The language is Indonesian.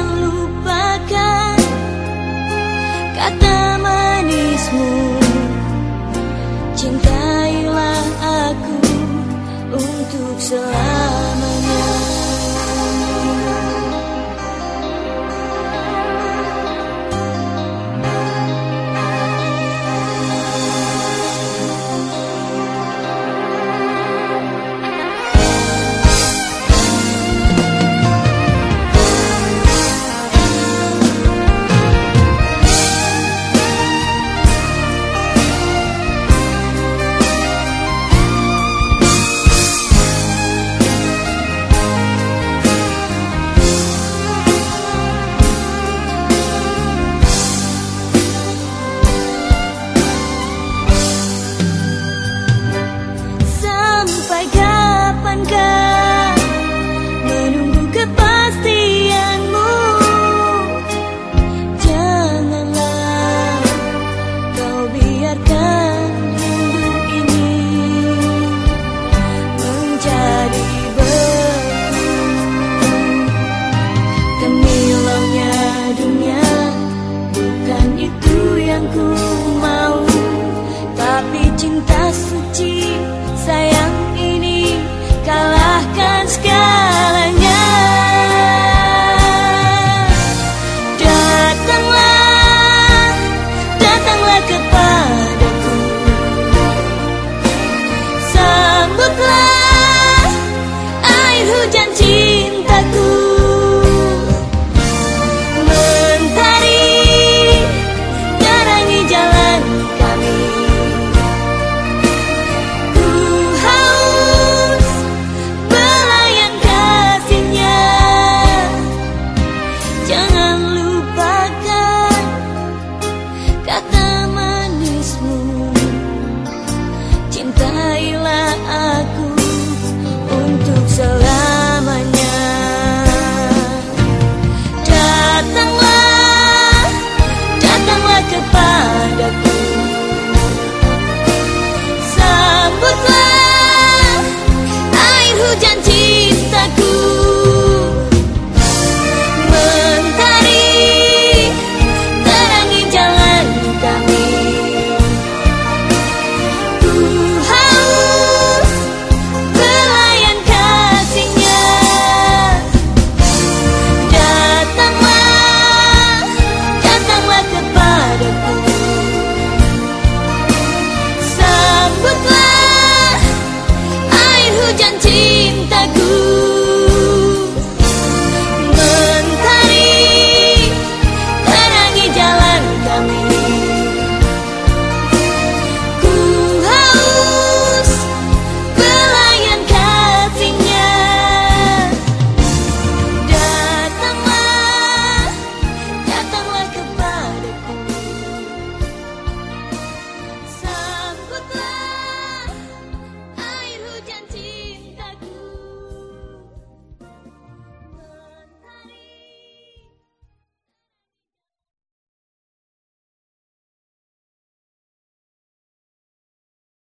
lupakan kata manismu Cintailah aku untuk selamanya.